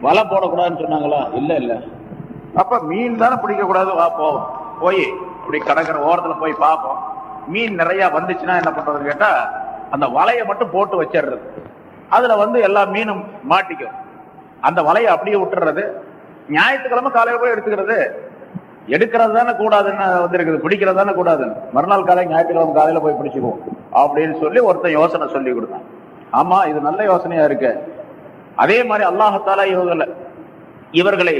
வலை போடக்கூடாதுன்னு சொன்னாங்களா? இல்ல இல்ல. அப்ப மீன் தானே பிடிக்க கூடாது வா போவோம் போய். அப்படி கடற்கரை ஓரத்துல போய் பார்ப்போம். மீன் நிறைய வந்துச்சுன்னா என்ன பண்றதுன்னு கேட்டா அந்த வலையை மட்டும் போட்டு வச்சிடுறது. அதுல வந்து எல்லா மீனும் மாட்டிக்கும். அந்த வலையை அப்படியே விட்டுறது ஞாயிற்றுக்கிழமை காலையில போய் எடுத்துக்கிறது. எடுக்கிறது தானே கூடாதுன்னு வந்திருக்குது. பிடிக்கிறது தானே கூடாதுன்னு. மறுநாள் காலை ஞாயிற்றுக்கிழமை காலையில போய் பிடிச்சிக்குவோம். அப்படின்னு சொல்லி ஒருத்தன் யோசனை சொல்லி கொடுத்தான். ஆமா இது நல்ல யோசனையா இருக்கு. அதே மாதிரி அல்லாஹத்தாலா இவர்களை இவர்களை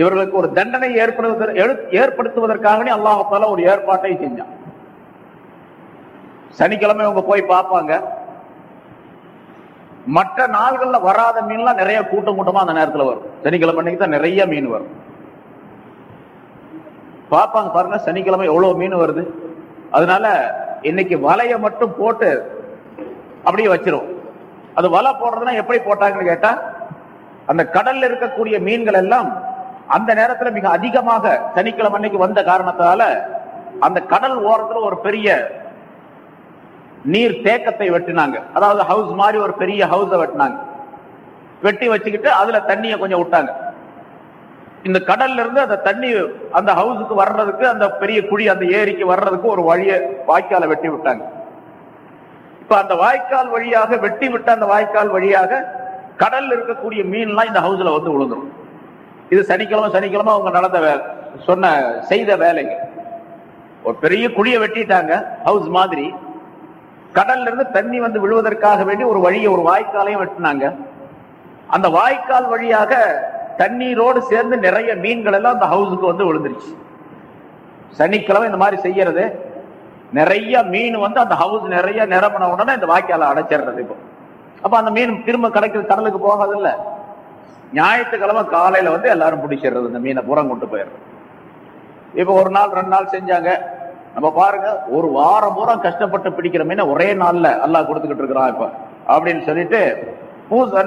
இவர்களுக்கு ஒரு தண்டனை ஏற்படுவதற்கு ஏற்படுத்துவதற்காகவே அல்லாஹால ஒரு ஏற்பாட்டை செஞ்சான். சனிக்கிழமை அவங்க போய் பார்ப்பாங்க. மற்ற நாள்கள்ல வராத மீன்லாம் நிறைய கூட்டம் கூட்டமா அந்த நேரத்துல வரும். சனிக்கிழமை அன்னைக்கு தான் நிறைய மீன் வரும். பார்ப்பாங்க பாருங்க சனிக்கிழமை எவ்வளவு மீன் வருது. அதனால இன்னைக்கு வலையை மட்டும் போட்டு அப்படியே வச்சிரும் அது வலை போடுறதுன்னா எப்படி போட்டாங்கன்னு கேட்டா அந்த கடல்ல இருக்கக்கூடிய மீன்கள் எல்லாம் அந்த நேரத்துல மிக அதிகமாக சனிக்கிழமை அன்னைக்கு வந்த காரணத்தால அந்த கடல் ஓரத்துல ஒரு பெரிய நீர் தேக்கத்தை வெட்டினாங்க. அதாவது ஹவுஸ் மாதிரி ஒரு பெரிய ஹவுஸ வெட்டினாங்க. வெட்டி வச்சுக்கிட்டு அதுல தண்ணியை கொஞ்சம் விட்டாங்க. இந்த கடல்ல இருந்து அந்த தண்ணி அந்த ஹவுஸுக்கு வர்றதுக்கு அந்த பெரிய குழி அந்த ஏரிக்கு வர்றதுக்கு ஒரு வழியை வாய்க்காலை வெட்டி விட்டாங்க. இப்ப அந்த வாய்க்கால் வழியாக வெட்டி விட்ட அந்த வாய்க்கால் வழியாக கடல்ல இருக்கக்கூடிய மீன்லாம் இந்த ஹவுஸ்ல வந்து விழுந்துரும் இது சனிக்கிழமை சனிக்கிழமை அவங்க நடந்த வேலை சொன்ன செய்த வேலைங்க ஒரு பெரிய குழியை வெட்டிட்டாங்க ஹவுஸ் மாதிரி. கடல்ல இருந்து தண்ணி வந்து விழுவதற்காக வேண்டி ஒரு வழியை ஒரு வாய்க்காலையும் வெட்டினாங்க. அந்த வாய்க்கால் வழியாக தண்ணீரோடு சேர்ந்து நிறைய மீன்கள் எல்லாம் அந்த ஹவுஸுக்கு வந்து விழுந்துருச்சு. சனிக்கிழமை இந்த மாதிரி செய்யறது. நிறைய மீன் வந்து அந்த ஹவுஸ் நிறைய நிரம்பின உடனே இந்த வாய்க்கால அடைச்சிடுறது இப்போ. அப்ப அந்த மீன் திரும்ப கிடைக்கிற கடலுக்கு போகாது இல்ல ஞாயிற்றுக்கிழமை காலையில வந்து எல்லாரும் பிடிச்சிடுறது இந்த மீனை புறம் கொண்டு போயிடுறது. இப்ப ஒரு நாள் ரெண்டு நாள் செஞ்சாங்க. நம்ம பாருங்க ஒரு வாரம் பூரா கஷ்டப்பட்டு பிடிக்கிற மீனை ஒரே நாள்ல அல்லாஹ் கொடுத்துக்கிட்டு இருக்கிறான் இப்ப. அப்படின்னு சொல்லிட்டு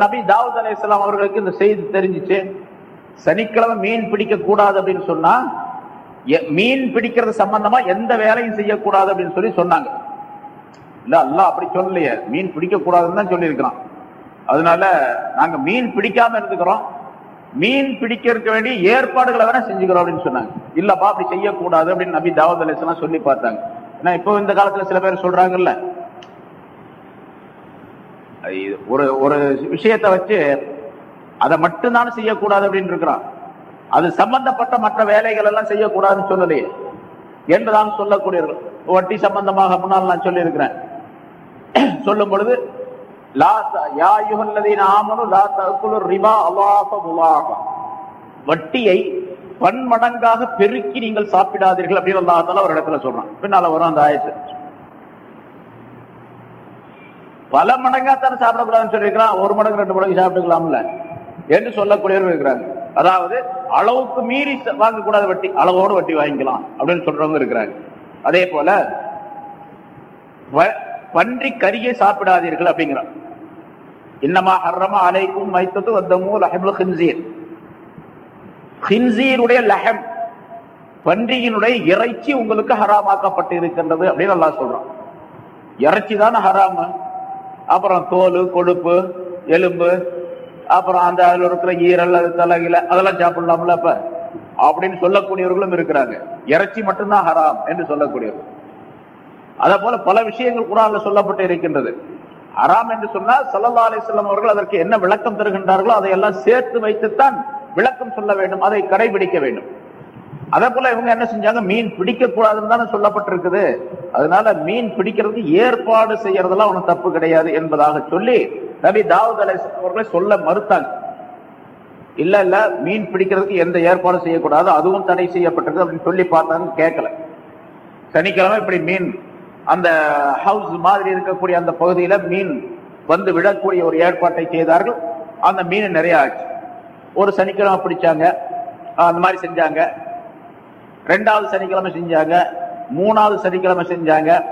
நபி தாவூத் அலைஹிஸ்ஸலாம் அவர்களுக்கு இந்த செய்தி தெரிஞ்சிச்சு. சனிக்கிழமை மீன் பிடிக்க கூடாது அப்படின்னு சொன்னா மீன் பிடிக்கிறது சம்பந்தமா எந்த வேலையும் செய்யக்கூடாது அப்படின்னு சொல்லி சொன்னாங்க. இல்ல அல்லா அப்படி சொல்லலையே. மீன் பிடிக்க கூடாதுன்னு தான் சொல்லியிருக்கிறான். அதனால நாங்க மீன் பிடிக்காம இருந்துக்கிறோம். மீன் பிடிக்கிறதுக்கு வேண்டிய ஏற்பாடுகளை வேணா செஞ்சுக்கிறோம் அப்படின்னு சொன்னாங்க. இல்லப்பா அப்படி செய்யக்கூடாது அப்படின்னு நபி தாவூத் அலிஸ்லாம் சொல்லி பார்த்தாங்க. ஏன்னா இப்போ இந்த காலத்துல சில பேர் சொல்றாங்கல்ல ஒரு ஒரு விஷயத்தை வச்சு அதை மட்டும்தான் செய்யக்கூடாது அப்படின்னு இருக்கிறான். அது சம்பந்தப்பட்ட மற்ற வேலைகள் எல்லாம் செய்யக்கூடாதுன்னு சொல்லலையே என்றுதான் சொல்லக்கூடியவர்கள். வட்டி சம்பந்தமாக முன்னால் நான் சொல்லியிருக்கிறேன். சொல்லும் பொழுது லா த- யா லா வட்டியை பன்மடங்காக பெருக்கி நீங்கள் சாப்பிடாதீர்கள் அப்படின்னு அல்லாஹ் ஒரு இடத்துல சொல்றான். பின்னால வரும் அந்த ஆயத்து. பல மடங்கா தானே சாப்பிடக்கூடாதுன்னு சொல்லியிருக்கிறான். ஒரு மடங்கு ரெண்டு மடங்கு சாப்பிட்டுக்கலாம்ல. என்று சொல்லக்கூடியவர்கள் இருக்கிறாங்க. அதாவது அளவுக்கு மீறி வாங்கக்கூடாத வட்டி அளவோடு வட்டி வாங்கிக்கலாம் அப்படின்னு சொல்றவங்க இருக்கிறாங்க. அதே போல வ- பன்றி கரியை சாப்பிடாதீர்கள் அப்படிங்கிறான் இன்னமா ஹர்ரமா அலைக்கும் மைத்தத்து வந்தமோ லஹமுல் ஹின்சீர். ஹின்சீருடைய லஹம் பன்றியினுடைய இறைச்சி உங்களுக்கு ஹராமாக்கப்பட்டு இருக்கின்றது அப்படின்னு நல்லா சொல்றான். இறைச்சி தானே ஹராமு. அப்புறம் தோல் கொழுப்பு எலும்பு அப்புறம் அந்த அதில் இருக்கிற ஈரல் அது தலைகில அதெல்லாம் சாப்பிடலாம்ல அப்ப? அப்படின்னு சொல்லக்கூடியவர்களும் இருக்கிறாங்க. இறைச்சி மட்டும்தான் ஹராம் என்று சொல்லக்கூடியவர்கள். அதே போல பல விஷயங்கள் குரான்ல சொல்லப்பட்டு இருக்கின்றது. ஹராம் என்று சொன்னால் சல்லா அலிஸ்லாம் அவர்கள் அதற்கு என்ன விளக்கம் தருகின்றார்களோ அதையெல்லாம் சேர்த்து வைத்துத்தான் விளக்கம் சொல்ல வேண்டும் அதை கடைபிடிக்க வேண்டும். அதே போல இவங்க என்ன செஞ்சாங்க? மீன் பிடிக்க கூடாதுன்னு தானே சொல்லப்பட்டிருக்குது. அதனால மீன் பிடிக்கிறதுக்கு ஏற்பாடு செய்யறதெல்லாம் ஒன்றும் தப்பு கிடையாது என்பதாக சொல்லி நபி தாவூத் அலை அவர்களை சொல்ல மறுத்தாங்க. இல்ல இல்ல மீன் பிடிக்கிறதுக்கு எந்த ஏற்பாடும் செய்யக்கூடாது அதுவும் தடை செய்யப்பட்டிருக்கு அப்படின்னு சொல்லி பார்த்தாங்க கேட்கல. சனிக்கிழமை இப்படி மீன் அந்த ஹவுஸ் மாதிரி இருக்கக்கூடிய அந்த பகுதியில மீன் வந்து விடக்கூடிய ஒரு ஏற்பாட்டை செய்தார்கள். அந்த மீன் நிறைய ஆச்சு. ஒரு சனிக்கிழமை பிடிச்சாங்க அந்த மாதிரி செஞ்சாங்க. ரெண்டாவது சனிக்கிழமை செஞ்சாங்க மூணாவது சனிக்கிழமை செஞ்சாங்க.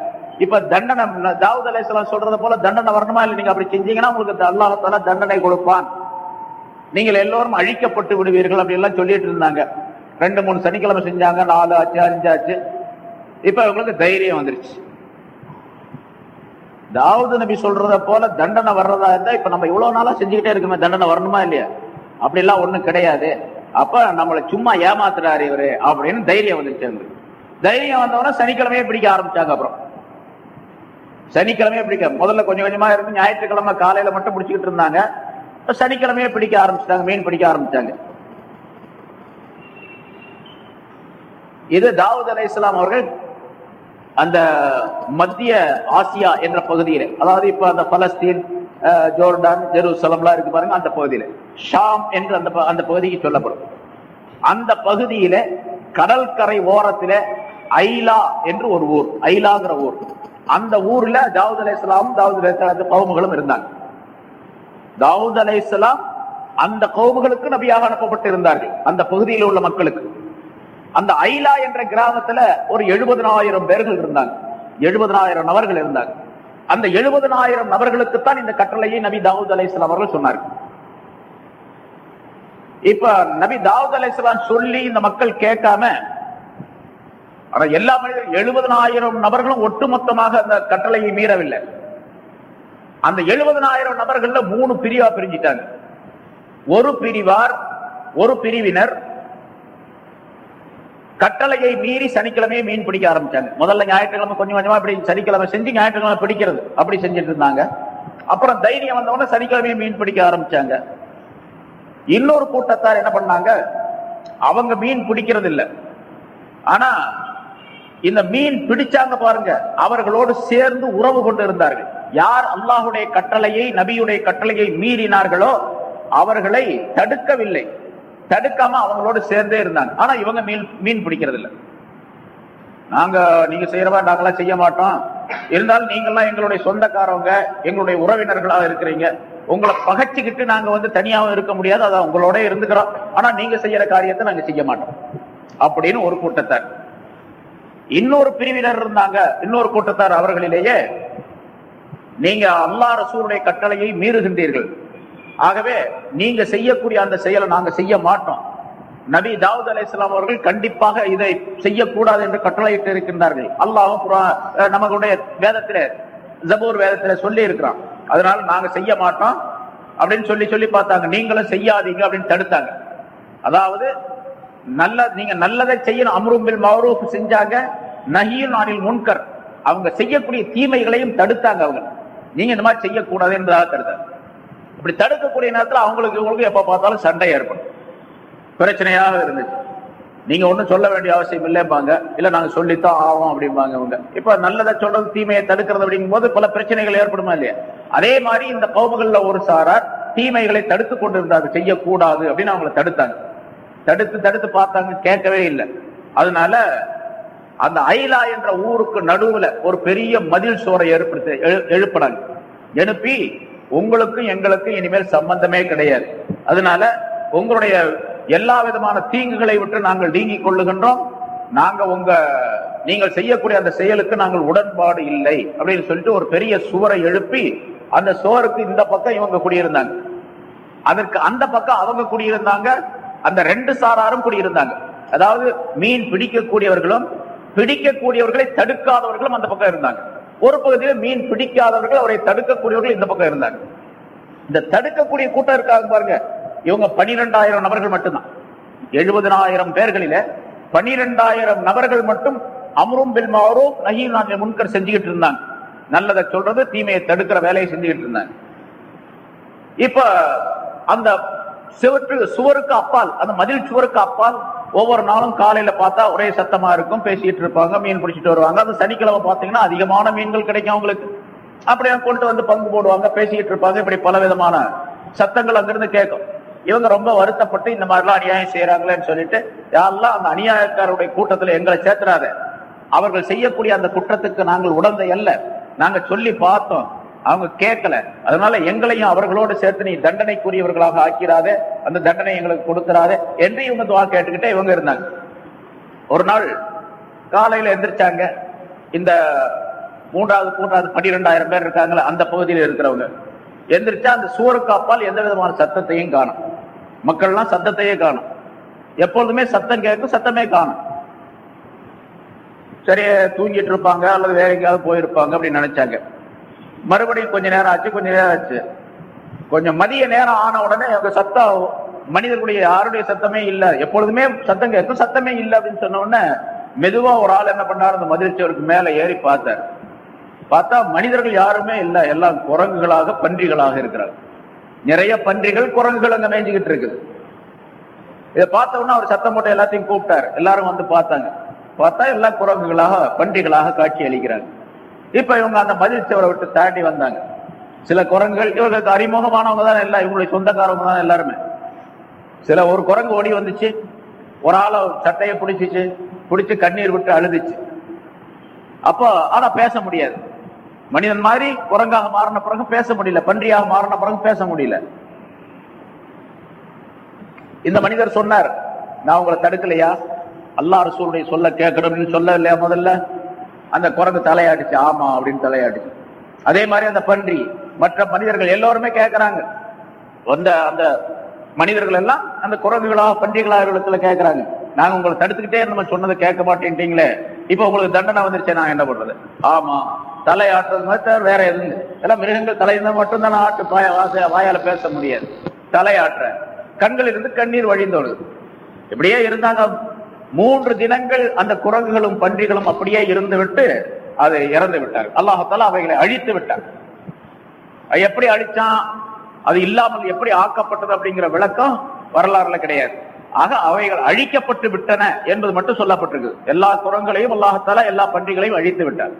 இப்ப தண்டனை தாவூத் அலைஹிஸ்ஸலாம் சொல்றது போல தண்டனை வரணுமா இல்லை நீங்க அப்படி செஞ்சீங்கன்னா உங்களுக்கு அல்லாஹால தண்டனை கொடுப்பான். நீங்கள் எல்லோரும் அழிக்கப்பட்டு விடுவீர்கள் அப்படி எல்லாம் சொல்லிட்டு இருந்தாங்க. ரெண்டு மூணு சனிக்கிழமை செஞ்சாங்க நாலு ஆச்சு அஞ்சு ஆச்சு இப்ப இவங்களுக்கு தைரியம் வந்துருச்சு. தாவூது நபி சொல்றத போல தண்டனை வர்றதா இருந்தா இப்ப நம்ம இவ்வளவு நாளா செஞ்சுக்கிட்டே இருக்குமே தண்டனை வரணுமா இல்லையா? அப்படி எல்லாம் ஒண்ணும் கிடையாது. அப்ப நம்மளை சும்மா ஏமாத்துறாரு இவரு அப்படின்னு தைரியம் வந்துருச்சு தைரியம் வந்தவன சனிக்கிழமையே பிடிக்க ஆரம்பிச்சாங்க அப்புறம். சனிக்கிழமையே பிடிக்க. முதல்ல கொஞ்சம் கொஞ்சமா இருந்து ஞாயிற்றுக்கிழமை காலையில மட்டும் பிடிச்சிக்கிட்டு இருந்தாங்க. சனிக்கிழமையே பிடிக்க ஆரம்பிச்சிட்டாங்க மீன் பிடிக்க ஆரம்பிச்சாங்க இது தாவூத் அலை இஸ்லாம் அவர்கள் அந்த மத்திய ஆசியா என்ற பகுதியில அதாவது இப்ப அந்த பலஸ்தீன் அஹ், ஜோர்டான் ஜெருசலம்லாம் இருக்கு பாருங்க அந்த பகுதியில. ஷாம் என்று அந்த அந்த பகுதிக்கு சொல்லப்படும். அந்த பகுதியில கடற்கரை ஓரத்தில ஐலா என்று ஒரு ஊர் ஐலாங்கிற ஊர். அந்த ஊர்ல தாவூத் அலை இஸ்லாம் தாவூத் அலை இஸ்லாம் கவுமுகளும் இருந்தாங்க. தாவூத் அலை இஸ்லாம் அந்த கவுமுகளுக்கு நபியாக அனுப்பப்பட்டிருந்தார்கள். அந்த பகுதியில் உள்ள மக்களுக்கு. அந்த ஐலா என்ற கிராமத்துல ஒரு எழுபதனாயிரம் பேர்கள் இருந்தாங்க. எழுபதனாயிரம் நபர்கள் இருந்தாங்க. அந்த எழுபதனாயிரம் நபர்களுக்குத்தான் இந்த கட்டளையை நபி தாவூத் அலைஹிஸ்ஸலாம் அவர்கள் சொன்னார்கள். இப்ப நபி தாவூத் அலைஹிஸ்ஸலாம் சொல்லி இந்த மக்கள் கேட்காம ஆனா எல்லா மனிதர்கள் எழுபதனாயிரம் நபர்களும் ஒட்டுமொத்தமாக அந்த கட்டளையை மீறவில்லை. அந்த எழுபதனாயிரம் நபர்கள்ல மூணு பிரிவா பிரிஞ்சிட்டாங்க. ஒரு பிரிவார் ஒரு பிரிவினர் கட்டளையை மீறி சனிக்கிழமையை மீன் பிடிக்க ஆரம்பிச்சாங்க. முதல்ல ஞாயிற்றுக்கிழமை கொஞ்சம் கொஞ்சமா இப்படி சனிக்கிழமை செஞ்சு ஞாயிற்றுக்கிழமை பிடிக்கிறது. அப்படி செஞ்சுட்டு இருந்தாங்க. அப்புறம் தைரியம் வந்தவொடனே சனிக்கிழமையே மீன் பிடிக்க ஆரம்பிச்சாங்க. இன்னொரு கூட்டத்தார் என்ன பண்ணாங்க? அவங்க மீன் பிடிக்கிறது இல்லை ஆனா இந்த மீன் பிடிச்சாங்க பாருங்க. அவர்களோடு சேர்ந்து உறவு கொண்டு இருந்தார்கள் யார் அல்லாஹுடைய கட்டளையை நபியுடைய கட்டளையை மீறினார்களோ அவர்களை தடுக்கவில்லை. தடுக்காம அவங்களோடு சேர்ந்தே இருந்தாங்க. ஆனா இவங்க மீன் மீன் பிடிக்கிறது இல்லை நாங்க நீங்க செய்யறவா நாங்களாம் செய்ய மாட்டோம். இருந்தாலும் நீங்கெல்லாம் எங்களுடைய சொந்தக்காரவங்க எங்களுடைய உறவினர்களாக இருக்கிறீங்க. உங்களை பகைச்சுக்கிட்டு நாங்க வந்து தனியாவும் இருக்க முடியாது. அதான் உங்களோட இருந்துக்கிறோம். ஆனா நீங்க செய்யற காரியத்தை நாங்க செய்ய மாட்டோம். அப்படின்னு ஒரு கூட்டத்தார். இன்னொரு பிரிவினர் இருந்தாங்க. இன்னொரு கூட்டத்தார் அவர்களிலேயே நீங்க அல்லாஹ் ரசூருடைய கட்டளையை மீறுகின்றீர்கள். ஆகவே நீங்க செய்யக்கூடிய அந்த செயலை நாங்க செய்ய மாட்டோம். நபி தாவூத் அலைஹிஸ்ஸலாம் அவர்கள் கண்டிப்பாக இதை செய்யக்கூடாது என்று கட்டளையிட்டு இருக்கின்றார்கள். அல்லாஹ் நமக்குடைய வேதத்தில நம்மளுடைய ஜபூர் வேதத்துல சொல்லி இருக்கிறான் அதனால நாங்க செய்ய மாட்டோம் அப்படின்னு சொல்லி சொல்லி பார்த்தாங்க. நீங்களும் செய்யாதீங்க அப்படின்னு தடுத்தாங்க. அதாவது நல்ல நீங்க நல்லதை செய்யணும். அம்ரும்பில் மௌரூஃப் செஞ்சாங்க. நகியும் நானில் முன்கர். அவங்க செய்யக்கூடிய தீமைகளையும் தடுத்தாங்க அவங்க. நீங்க இந்த மாதிரி செய்யக்கூடாது என்பதாக தடுத்தாங்க இப்படி தடுக்கக்கூடிய நேரத்துல அவங்களுக்கு இவங்களுக்கு எப்ப பார்த்தாலும் சண்டை ஏற்படும். பிரச்சனையாக இருந்துச்சு. நீங்க ஒண்ணும் சொல்ல வேண்டிய அவசியம் இல்லைம்பாங்க. இல்ல நாங்க சொல்லித்தான் ஆகும் அப்படிம்பாங்க இவங்க. இப்ப நல்லதை சொல்றது தீமையை தடுக்கிறது அப்படிங்கும் போது பல பிரச்சனைகள் ஏற்படுமா இல்லையா? அதே மாதிரி இந்த கோபுகள்ல ஒரு சாரார் தீமைகளை தடுத்து கொண்டிருந்தாங்க செய்யக்கூடாது அப்படின்னு அவங்களை தடுத்தாங்க. தடுத்து தடுத்து பார்த்தாங்க கேட்கவே இல்லை. அதனால அந்த ஐலா என்ற ஊருக்கு நடுவுல ஒரு பெரிய மதில் சுவரை ஏற்படுத்தி எழு- எழுப்பினாங்க எழுப்பி உங்களுக்கும் எங்களுக்கும் இனிமேல் சம்பந்தமே கிடையாது. அதனால உங்களுடைய எல்லா விதமான தீங்குகளை விட்டு நாங்கள் நீங்கிக் கொள்ளுகின்றோம். நாங்க உங்க நீங்கள் செய்யக்கூடிய அந்த செயலுக்கு நாங்கள் உடன்பாடு இல்லை அப்படின்னு சொல்லிட்டு ஒரு பெரிய சுவரை எழுப்பி அந்த சுவருக்கு இந்த பக்கம் இவங்க குடியிருந்தாங்க. அதற்கு அந்த பக்கம் அவங்க குடியிருந்தாங்க. அந்த ரெண்டு சாராரும் குடியிருந்தாங்க. அதாவது மீன் பிடிக்கக்கூடியவர்களும் பிடிக்கக்கூடியவர்களை தடுக்காதவர்களும் அந்த பக்கம் இருந்தாங்க. ஒரு பகுதியில் மீன் பிடிக்காதவர்கள் அவரை தடுக்கக்கூடியவர்கள் இந்த பக்கம் இருந்தாங்க. இந்த தடுக்கக்கூடிய கூட்டம் இருக்காங்க பாருங்க. இவங்க பனிரெண்டாயிரம் நபர்கள் மட்டும்தான். எழுபதனாயிரம் பேர்களில பனிரெண்டாயிரம் நபர்கள் மட்டும் அமரும் பில் நகையும் நாங்கள் அனில் முன்கர் செஞ்சுக்கிட்டு இருந்தாங்க. நல்லதை சொல்றது தீமையை தடுக்கிற வேலையை செஞ்சுக்கிட்டு இருந்தாங்க. இப்ப அந்த சுவற்று சுவருக்கு அப்பால் அந்த மதில் சுவருக்கு அப்பால் ஒவ்வொரு நாளும் காலையில பார்த்தா ஒரே சத்தமா இருக்கும் பேசிட்டு இருப்பாங்க மீன் பிடிச்சிட்டு வருவாங்க. அது சனிக்கிழமை பாத்தீங்கன்னா அதிகமான மீன்கள் கிடைக்கும் அவங்களுக்கு. அப்படியே கொண்டு வந்து பங்கு போடுவாங்க பேசிக்கிட்டு இருப்பாங்க. இப்படி பல விதமான சத்தங்கள் அங்கிருந்து கேட்கும். இவங்க ரொம்ப வருத்தப்பட்டு இந்த மாதிரிலாம் அநியாயம் செய்யறாங்களேன்னு சொல்லிட்டு யாரெல்லாம் அந்த அநியாயக்காரருடைய கூட்டத்தில் எங்களை சேர்த்துறாரு அவர்கள் செய்யக்கூடிய அந்த குற்றத்துக்கு நாங்கள் உடந்தை அல்ல. நாங்க சொல்லி பார்த்தோம். அவங்க கேட்கல. அதனால எங்களையும் அவர்களோடு சேர்த்து நீ தண்டனைக்குரியவர்களாக ஆக்கிறாதே அந்த தண்டனை எங்களுக்கு கொடுக்கிறாத என்று இவங்க துவா கேட்டுக்கிட்டே இவங்க இருந்தாங்க. ஒரு நாள் காலையில எந்திரிச்சாங்க. இந்த மூன்றாவது மூன்றாவது பன்னிரெண்டாயிரம் பேர் இருக்காங்களே அந்த பகுதியில் இருக்கிறவங்க. எந்திரிச்சா அந்த சுவருக்கு அப்பால் எந்த விதமான சத்தத்தையும் காணும். மக்கள்லாம் சத்தத்தையே காணும். எப்பொழுதுமே சத்தம் கேட்கும் சத்தமே காணும். சரி தூங்கிட்டு இருப்பாங்க அல்லது வேற எங்கேயாவது போயிருப்பாங்க அப்படின்னு நினைச்சாங்க. மறுபடியும் கொஞ்ச நேரம் ஆச்சு கொஞ்ச நேரம் ஆச்சு. கொஞ்சம் மதிய நேரம் ஆன உடனே அவங்க சத்தம் மனிதர்களுடைய யாருடைய சத்தமே இல்ல. எப்பொழுதுமே சத்தம் கேட்கும் சத்தமே இல்லை அப்படின்னு சொன்ன உடனே மெதுவா ஒரு ஆள் என்ன பண்ணாரு அந்த மதுரைச்சவருக்கு மேல ஏறி பார்த்தார். பார்த்தா மனிதர்கள் யாருமே இல்லை. எல்லாம் குரங்குகளாக பன்றிகளாக இருக்கிறார். நிறைய பன்றிகள் குரங்குகள் அங்க மேய்ஞ்சிக்கிட்டு இருக்குது. இதை பார்த்த உடனே அவர் சத்தம் போட்டு எல்லாத்தையும் கூப்பிட்டாரு. எல்லாரும் வந்து பார்த்தாங்க. பார்த்தா எல்லாம் குரங்குகளாக பன்றிகளாக காட்சி அளிக்கிறாங்க. இப்ப இவங்க அந்த மதில் சுவரை விட்டு தாண்டி வந்தாங்க. சில குரங்குகள் இவர்களுக்கு அறிமுகமானவங்க தான் எல்லாம் இவங்களுடைய சொந்தக்காரவங்க தான் எல்லாருமே. சில ஒரு குரங்கு ஓடி வந்துச்சு. ஒரு ஆளை சட்டையை பிடிச்சிச்சு. பிடிச்சி கண்ணீர் விட்டு அழுதுச்சு. அப்போ ஆனா பேச முடியாது. மனிதன் மாதிரி குரங்காக மாறின பிறகு பேச முடியல. பன்றியாக மாறின பிறகு பேச முடியல. இந்த மனிதர் சொன்னார் நான் உங்களை தடுக்கலையா? அல்லா ரசூலுடைய சொல்ல கேட்கணும்னு சொல்ல இல்லையா முதல்ல? அந்த குரங்கு தலையாட்டுச்சு. ஆமா அப்படின்னு தலையாட்டுச்சு. அதே மாதிரி அந்த பன்றி மற்ற மனிதர்கள் எல்லோருமே கேட்கறாங்க வந்த அந்த மனிதர்கள் எல்லாம் அந்த குரங்குகளா பன்றிகளா இடத்துல கேட்கறாங்க நாங்க உங்களை தடுத்துக்கிட்டே நம்ம சொன்னதை கேட்க மாட்டேன்ட்டீங்களே. இப்ப உங்களுக்கு தண்டனை வந்துருச்சு நான் என்ன பண்றது? ஆமா தலையாட்டுறது மாதிரி வேற எதுவும் எல்லாம் மிருகங்கள் தலையிருந்தா மட்டும்தான் ஆட்டு பாய வாச- வாயால பேச முடியாது. தலையாட்டுற. கண்களில் இருந்து கண்ணீர் வழிந்தோடு. இப்படியே இருந்தாங்க மூன்று தினங்கள் அந்த குரங்குகளும் பன்றிகளும் அப்படியே இருந்து விட்டு அதை இறந்து விட்டார். அல்லாஹால அவைகளை அழித்து விட்டார். அது எப்படி அழிச்சான் அது இல்லாமல் எப்படி ஆக்கப்பட்டது அப்படிங்கிற விளக்கம் வரலாறுல கிடையாது. ஆக அவைகள் அழிக்கப்பட்டு விட்டன என்பது மட்டும் சொல்லப்பட்டிருக்கு. எல்லா குரங்களையும் அல்லாஹத்தால எல்லா பன்றிகளையும் அழித்து விட்டார்.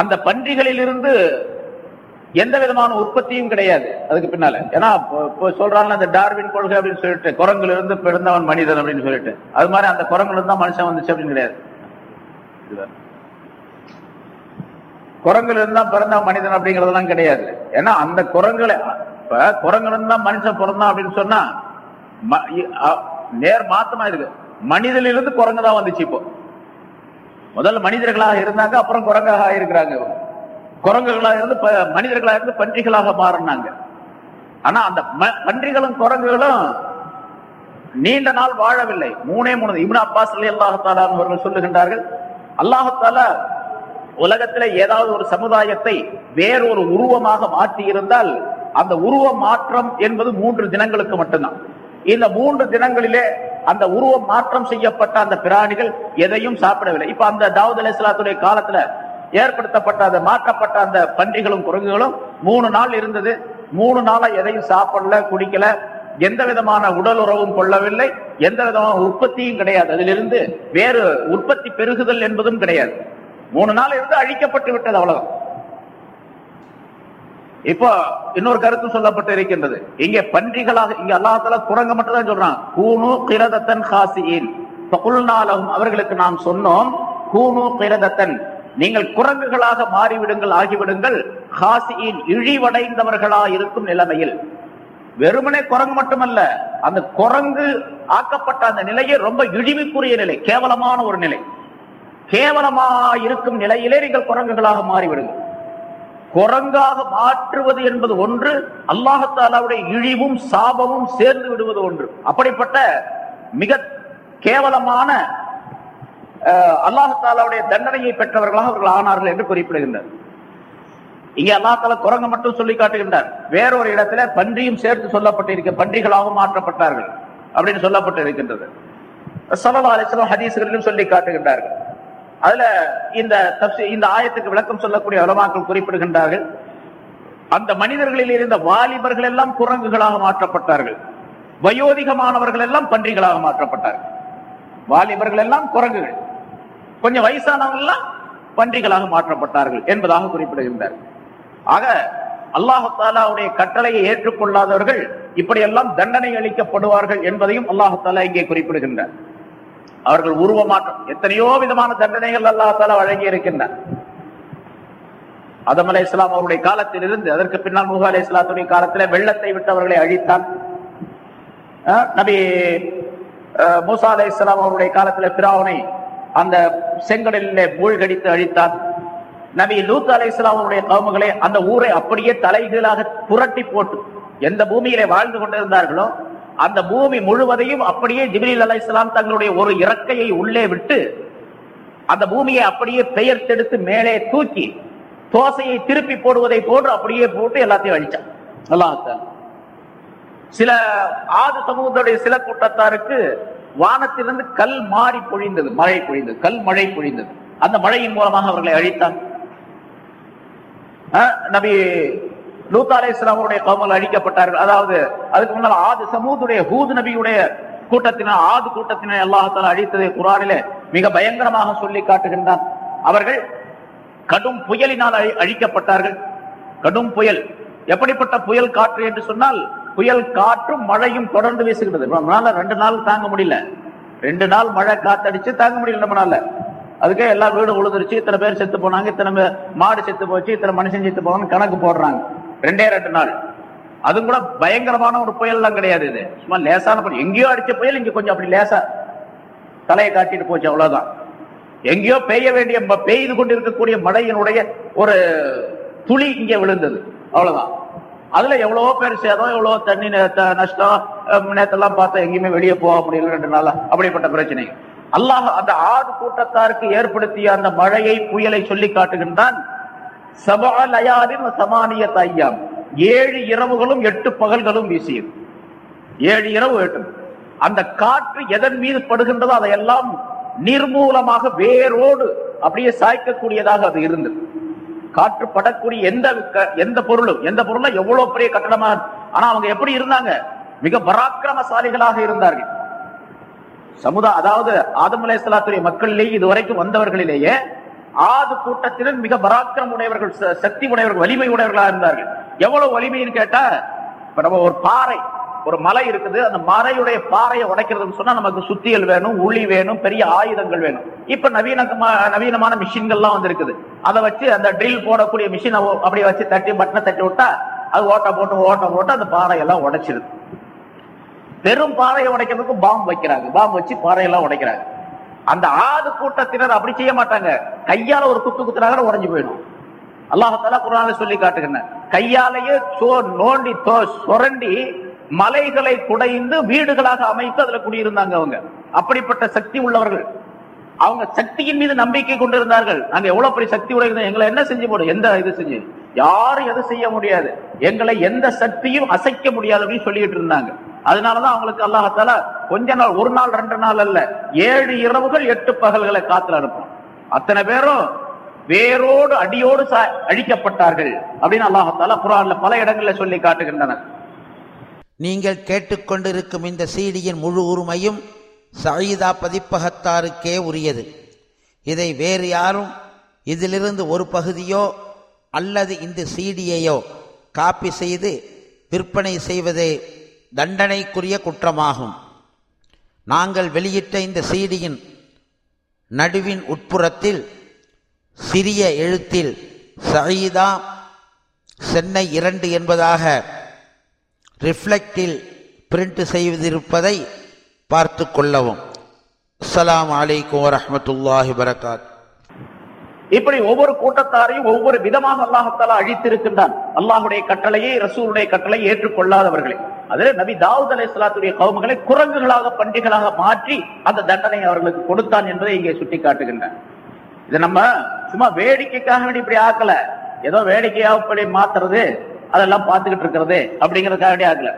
அந்த பன்றிகளில் இருந்து எந்த விதமான உற்பத்தியும் கிடையாது. அதுக்கு பின்னால. ஏன்னா இப்போ- சொல்றாங்க அந்த டார்வின் கொள்கை அப்படின்னு சொல்லிட்டு குரங்குல இருந்து பிறந்தவன் மனிதன் அப்படின்னு சொல்லிட்டு. அது மாதிரி அந்த குரங்குல இருந்தா மனுஷன் வந்துச்சு அப்படின்னு கிடையாது. குரங்குல இருந்தா பிறந்தவன் மனிதன் அப்படிங்கறதெல்லாம் கிடையாது. ஏன்னா அந்த குரங்குல இப்ப குரங்குல இருந்தா மனுஷன் பிறந்தான் அப்படின்னு சொன்னா ம- நேர் மாத்தமா இருக்கு. மனிதனிலிருந்து குரங்கு தான் வந்துச்சு இப்போ. முதல்ல மனிதர்களாக இருந்தாங்க அப்புறம் குரங்காக இருக்கிறாங்க குரங்குகளா குரங்குகளாக இருந்து ப- மனிதர்களாக இருந்து பன்றிகளாக மாறினாங்க. ஆனா அந்த ம- பன்றிகளும் குரங்குகளும் நீண்ட நாள் வாழவில்லை. மூணே மூணு இம்னா அப்பாஸ் அலி அல்லாஹாலா அவர்கள் சொல்லுகின்றார்கள் அல்லாஹால உலகத்தில ஏதாவது ஒரு சமுதாயத்தை வேறொரு உருவமாக மாற்றி இருந்தால் அந்த உருவ மாற்றம் என்பது மூன்று தினங்களுக்கு மட்டும்தான். இந்த மூன்று தினங்களிலே அந்த உருவம் மாற்றம் செய்யப்பட்ட அந்த பிராணிகள் எதையும் சாப்பிடவில்லை. இப்ப அந்த தாவூத் அலைஹிஸ்ஸலாத்துடைய காலத்துல ஏற்படுத்தப்பட்ட அந்த மாற்றப்பட்ட அந்த பன்றிகளும் குரங்குகளும் மூணு நாள் இருந்தது. மூணு நாளா எதையும் சாப்பிடல குடிக்கல. எந்த விதமான உடல் உறவும் கொள்ளவில்லை. எந்த விதமான உற்பத்தியும் கிடையாது. அதிலிருந்து வேறு உற்பத்தி பெருகுதல் என்பதும் கிடையாது. மூணு நாள் இருந்து அழிக்கப்பட்டு விட்டது அவ்வளவு இப்போ இன்னொரு கருத்து சொல்லப்பட்டு இருக்கின்றது. இங்க பன்றிகளாக இங்க அல்லாஹால குரங்க மட்டும் தான் சொல்றான். கூனு கிரதத்தன் ஹாசியின். அவர்களுக்கு நாம் சொன்னோம் கூனு கிரதத்தன். நீங்கள் குரங்குகளாக மாறிவிடுங்கள் ஆகிவிடுங்கள். ஹாசியின் இழிவடைந்தவர்களா இருக்கும் நிலைமையில். வெறுமனே குரங்கு மட்டுமல்ல அந்த குரங்கு ஆக்கப்பட்ட அந்த நிலையே ரொம்ப இழிவுக்குரிய நிலை கேவலமான ஒரு நிலை. கேவலமாக இருக்கும் நிலையிலே நீங்கள் குரங்குகளாக மாறிவிடுங்கள். குரங்காக மாற்றுவது என்பது ஒன்று அல்லாஹத்தாலாவுடைய இழிவும் சாபமும் சேர்ந்து விடுவது ஒன்று. அப்படிப்பட்ட மிக கேவலமான அஹ், தண்டனையை பெற்றவர்களாக அவர்கள் ஆனார்கள் என்று குறிப்பிடுகின்றனர் இங்கே அல்லாஹால குரங்க மட்டும் சொல்லி காட்டுகின்றார். வேறொரு இடத்துல பன்றியும் சேர்த்து சொல்லப்பட்டிருக்க பன்றிகளாக மாற்றப்பட்டார்கள் அப்படின்னு சொல்லப்பட்டு இருக்கின்றது சல்லா அலிஸ்லாம் ஹதீஸ்களிலும் சொல்லி காட்டுகின்றார்கள். அதுல இந்த தப்சி- இந்த ஆயத்துக்கு விளக்கம் சொல்லக்கூடிய உலமாக்கள் குறிப்பிடுகின்றார்கள். அந்த மனிதர்களில் இருந்த வாலிபர்கள் எல்லாம் குரங்குகளாக மாற்றப்பட்டார்கள். வயோதிகமானவர்கள் எல்லாம் பன்றிகளாக மாற்றப்பட்டார்கள். வாலிபர்கள் எல்லாம் குரங்குகள். கொஞ்சம் வயசானவங்க எல்லாம் பன்றிகளாக மாற்றப்பட்டார்கள் என்பதாக குறிப்பிடுகின்றார் ஆக அல்லாஹாலாவுடைய கட்டளையை ஏற்றுக்கொள்ளாதவர்கள் இப்படியெல்லாம் தண்டனை அளிக்கப்படுவார்கள் என்பதையும் அல்லாஹாலா இங்கே குறிப்பிடுகின்றார். அவர்கள் உருவ மாற்றம் எத்தனையோ விதமான தண்டனைகள் அல்லாஹாலா வழங்கி இருக்கின்றார். அதம் அலை இஸ்லாம் அவருடைய காலத்தில் இருந்து அதற்கு பின்னால் முகா அலி இஸ்லாத்துடைய காலத்தில் வெள்ளத்தை விட்டவர்களை அழித்தான். நபி அஹ், மூசா அலை இஸ்லாம் அவருடைய காலத்துல பிராவனை அந்த செங்கடலிலே மூழ்கடித்து அழித்தான். நபி லூத் அலை இஸ்லாம் கவுமுகளை அந்த ஊரை அப்படியே தலைகீழாக புரட்டி போட்டு எந்த பூமியிலே வாழ்ந்து கொண்டிருந்தார்களோ அந்த பூமி முழுவதையும் அப்படியே ஜிப்ரீல் அலை இஸ்லாம் தங்களுடைய ஒரு இறக்கையை உள்ளே விட்டு அந்த பூமியை அப்படியே பெயர்த்தெடுத்து மேலே தூக்கி தோசையை திருப்பி போடுவதை போன்று அப்படியே போட்டு எல்லாத்தையும் அழிச்சான். அல்லாஹ் சில ஆது சமூகத்துடைய சில கூட்டத்தாருக்கு வானத்திலிருந்து கல் மாறி பொழிந்தது மழை பொழிந்தது கல் மழை பொழிந்தது. அந்த மழையின் மூலமாக அவர்களை அழித்தார். நபி லூத்தா அலை இஸ்லாமுடைய கவுமல் அழிக்கப்பட்டார்கள். அதாவது அதுக்கு முன்னால் ஆது சமூகத்துடைய ஹூத் நபியுடைய கூட்டத்தினர் ஆது கூட்டத்தினர் அல்லாஹால அழித்ததை குரானிலே மிக பயங்கரமாக சொல்லி காட்டுகின்றான். அவர்கள் கடும் புயலினால் அழி- அழிக்கப்பட்டார்கள். கடும் புயல். எப்படிப்பட்ட புயல் காற்று என்று சொன்னால் புயல் காற்றும் மழையும் தொடர்ந்து வீசுகிறது நம்மளால ரெண்டு நாள் தாங்க முடியல. ரெண்டு நாள் மழை காத்தடிச்சு தாங்க முடியல நம்மளால. அதுக்கே எல்லா வீடும் உழுதுருச்சு. இத்தனை பேர் செத்து போனாங்க. இத்தனை மாடு செத்து போச்சு. இத்தனை மனுஷன் செத்து போனாங்க கணக்கு போடுறாங்க. ரெண்டே ரெண்டு நாள். அதுவும் கூட பயங்கரமான ஒரு புயல்லாம் கிடையாது இது. சும்மா லேசான புயல். எங்கேயோ அடிச்ச புயல் இங்க கொஞ்சம் அப்படி லேசா தலையை காட்டிட்டு போச்சு அவ்வளவுதான். எங்கேயோ பெய்ய வேண்டிய ம- பெய்து கொண்டிருக்கக்கூடிய மழையினுடைய ஒரு துளி இங்கே விழுந்தது. அவ்வளவுதான். அதுல எவ்வளவோ பேர் சேதம் எவ்வளவோ தண்ணி த- நஷ்டம் அஹ் நேத்தெல்லாம் பார்த்தா எங்கேயுமே வெளியே போக முடியல ரெண்டு நாளா. அப்படிப்பட்ட பிரச்சனை. அல்லாஹ் அந்த ஆடு கூட்டத்தாருக்கு ஏற்படுத்திய அந்த மழையை புயலை சொல்லி காட்டுகின்றான். சபா லயாலின் சமானியத் ஐயாம் ஏழு இரவுகளும் எட்டு பகல்களும் வீசியது. ஏழு இரவு எட்டு. அந்த காற்று எதன் மீது படுகின்றதோ அதையெல்லாம் நிர்மூலமாக வேரோடு அப்படியே சாய்க்கக்கூடியதாக அது இருந்தது. காற்று படக்கூடிய எந்த எந்த பொருளும் எந்த பொருளும் எவ்வளவு பெரிய கட்டடமாக ஆனா அவங்க எப்படி இருந்தாங்க? மிக பராக்கிரமசாலிகளாக இருந்தார்கள். சமுதாய அதாவது ஆதம் அலைஹிஸ்ஸலாத்துடைய மக்களிலேயே இதுவரைக்கும் வந்தவர்களிலேயே ஆது கூட்டத்தினர் மிக பராக்கிரம் உடையவர்கள் சக்தி உடையவர்கள் வலிமை உடையவர்களாக இருந்தார்கள். எவ்வளவு வலிமைன்னு கேட்டா இப்ப நம்ம ஒரு பாறை ஒரு மலை இருக்குது அந்த மலையுடைய பாறையை உடைக்கிறதுன்னு சொன்னா நமக்கு சுத்தியல் வேணும் உளி வேணும் பெரிய ஆயுதங்கள் வேணும். இப்ப நவீன நவீனமான மிஷின்கள்லாம் வந்திருக்குது. அதை வச்சு அந்த ட்ரில் போடக்கூடிய மிஷினை அப்படியே வச்சு தட்டி பட்டனை தட்டி விட்டா அது ஓட்ட போட்டு ஓட்ட போட்டு அந்த பாறையெல்லாம் உடைச்சிருது. பெரும் பாறையை உடைக்கிறதுக்கு பாம்பு வைக்கிறாங்க. பாம்பு வச்சு பாறையெல்லாம் உடைக்கிறாங்க. அந்த ஆறு கூட்டத்தினர் அப்படி செய்ய மாட்டாங்க. கையால ஒரு குத்து குத்துறாங்க உடஞ்சு போயிடும். அல்லாஹால குரான சொல்லி காட்டுகிறேன் கையாலேயே சோ- நோண்டி சொரண்டி மலைகளை குடைந்து வீடுகளாக அமைத்து அதுல குடியிருந்தாங்க அவங்க. அப்படிப்பட்ட சக்தி உள்ளவர்கள். அவங்க சக்தியின் மீது நம்பிக்கை கொண்டிருந்தார்கள். நாங்க எவ்வளவு பெரிய சக்தி உடையிருந்தோம் எங்களை என்ன செஞ்சு போடும் எந்த இது செஞ்சு? யாரும் எதுவும் செய்ய முடியாது. எங்களை எந்த சக்தியும் அசைக்க முடியாது அப்படின்னு சொல்லிட்டு இருந்தாங்க. அதனாலதான் அவங்களுக்கு அல்லாஹால கொஞ்ச நாள் ஒரு நாள் ரெண்டு நாள் அல்ல ஏழு இரவுகள் எட்டு பகல்களை காத்துல அனுப்பும். அத்தனை பேரும் வேரோடு அடியோடு அழிக்கப்பட்டார்கள் அப்படின்னு அல்லாஹால குரான்ல பல இடங்கள்ல சொல்லி காட்டுகின்றனர். நீங்கள் கேட்டுக்கொண்டிருக்கும் இந்த சீடியின் முழு உரிமையும் சயீதா பதிப்பகத்தாருக்கே உரியது. இதை வேறு யாரும் இதிலிருந்து ஒரு பகுதியோ அல்லது இந்த சீடியையோ காப்பி செய்து விற்பனை செய்வதே தண்டனைக்குரிய குற்றமாகும். நாங்கள் வெளியிட்ட இந்த சீடியின் நடுவின் உட்புறத்தில் சிறிய எழுத்தில் சயீதா சென்னை இரண்டு என்பதாக ரிஃப்ளெக்டில் பிரிண்ட் செய்திருப்பதை பார்த்து கொள்ளவும். அஸ்லாம் அலைக்கும் வரமத்துல்லாஹி வரகாத் இப்படி ஒவ்வொரு கூட்டத்தாரையும் ஒவ்வொரு விதமாக அல்லாஹத்தாலா அழித்திருக்கின்றான். அல்லாஹுடைய கட்டளையை ரசூலுடைய கட்டளையை ஏற்றுக்கொள்ளாதவர்களை. அதில் நபி தாவூத் சலாத்துடைய கவுமுகளை குரங்குகளாக பண்டிகளாக மாற்றி அந்த தண்டனை அவர்களுக்கு கொடுத்தான் என்பதை இங்கே சுட்டி இதை இது நம்ம சும்மா வேடிக்கைக்காக வேண்டி இப்படி ஆக்கல. ஏதோ வேடிக்கையாக இப்படி மாத்துறது? அதெல்லாம் பார்த்துக்கிட்டு இருக்கிறது அப்படிங்கிறதுக்காக வேண்டிய ஆக்கல.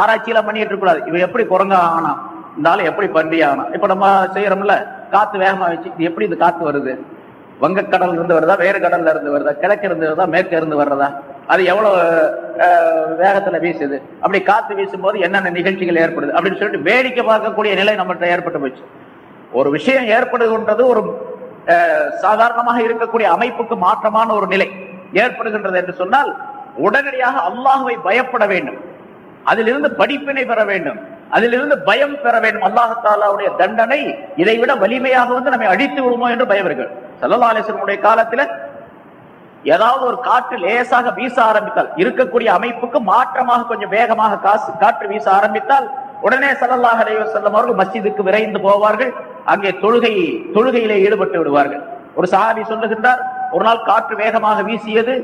ஆராய்ச்சியில பண்ணிட்டு கூடாது இவன் எப்படி குரங்க ஆனா? இருந்தாலும் எப்படி பன்றி ஆனா? இப்ப நம்ம செய்யறோம்ல காத்து வேகமா வச்சு இது எப்படி இது காத்து வருது? வங்கக்கடல் இருந்து வருதா வேறு கடல்ல இருந்து வருதா கிழக்கு இருந்து வருதா மேற்கு இருந்து வர்றதா அது எவ்வளவு வேகத்துல வீசுது? அப்படி காத்து வீசும்போது என்னென்ன நிகழ்ச்சிகள் ஏற்படுது? அப்படின்னு சொல்லிட்டு வேடிக்கை பார்க்கக்கூடிய நிலை நம்மகிட்ட ஏற்பட்டு போச்சு. ஒரு விஷயம் ஏற்படுகின்றது ஒரு சாதாரணமாக இருக்கக்கூடிய அமைப்புக்கு மாற்றமான ஒரு நிலை ஏற்படுகின்றது என்று சொன்னால் உடனடியாக அல்லாஹுவை பயப்பட வேண்டும். அதிலிருந்து படிப்பினை பெற வேண்டும். அதிலிருந்து பயம் பெற வேண்டும். அல்லாஹாலாவுடைய தண்டனை இதை விட வலிமையாக வந்து நம்மை அழித்து விடுமோ என்று பயவர்கள் சல்லா அலிஸ்லமுடைய காலத்துல ஏதாவது ஒரு காற்று லேசாக வீச ஆரம்பித்தால் இருக்கக்கூடிய அமைப்புக்கு மாற்றமாக கொஞ்சம் வேகமாக காசு காற்று வீச ஆரம்பித்தால் உடனே சல்லல்லாஹ் அலைஹி வஸல்லம் அவர்கள் மஸ்ஜிதுக்கு விரைந்து போவார்கள். அங்கே தொழுகை தொழுகையிலே ஈடுபட்டு விடுவார்கள். ஒரு சஹாபி சொல்லுகின்றார் ஒரு நாள் காற்று வேகமாக வீசியது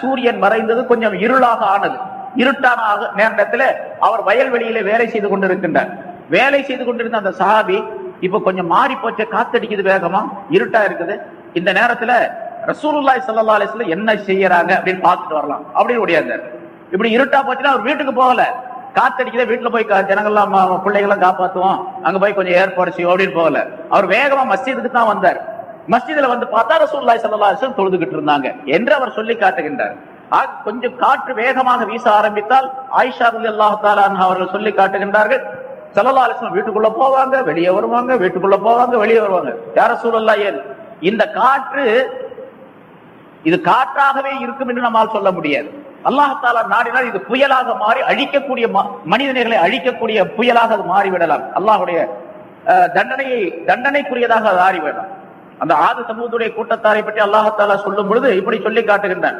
சூரியன் மறைந்தது கொஞ்சம் இருளாக ஆனது. இருட்டான நேரத்தில் அவர் வயல்வெளியில வேலை செய்து கொண்டிருக்கின்றார். வேலை செய்து கொண்டிருந்த அந்த சஹாபி இப்ப கொஞ்சம் மாறி போச்ச காத்தடிக்குது வேகமா இருட்டா இருக்குது. இந்த நேரத்துல ரசூலுல்லாய் சல்லா அலிஸ்ல என்ன செய்யறாங்க அப்படின்னு பார்த்துட்டு வரலாம். அப்படின்னு ஓடியாந்தார். இப்படி இருட்டா போச்சுன்னா அவர் வீட்டுக்கு போகல. காத்தடிக்கல வீட்டுல போய் கா- ஜனங்கள்லாம் பிள்ளைகள்லாம் காப்பாத்துவோம். அங்க போய் கொஞ்சம் ஏற்பாடு செய்வோம் அப்படின்னு போகல. அவர் வேகமா மஸ்ஜிதுக்கு தான் வந்தார். மஸ்ஜிதுல வந்து பார்த்தா ரசூல்லாய் ஸல்லல்லாஹு தொழுதுகிட்டு இருந்தாங்க என்று அவர் சொல்லி காட்டுகின்றார். கொஞ்சம் காற்று வேகமாக வீச ஆரம்பித்தால் ஆயிஷா ரலியல்லாஹு தஆலா அவர்கள் சொல்லி காட்டுகின்றார்கள். ஸல்லல்லாஹு அலைஹி வீட்டுக்குள்ள போவாங்க வெளியே வருவாங்க வீட்டுக்குள்ள போவாங்க வெளியே வருவாங்க. யார சூழல்லா ஏன்? இந்த காற்று இது காற்றாகவே இருக்கும் என்று நம்மால் சொல்ல முடியாது. அல்லாஹாலா நாடினால் இது புயலாக மாறி அழிக்கக்கூடிய ம- மனிதர்களை அழிக்கக்கூடிய புயலாக அது மாறிவிடலாம். அல்லாஹுடைய தண்டனையை தண்டனைக்குரியதாக அது மாறிவிடலாம். அந்த ஆது சமூகத்துடைய கூட்டத்தாரை பற்றி அல்லாஹாலா சொல்லும் பொழுது இப்படி சொல்லி காட்டுகின்றான்.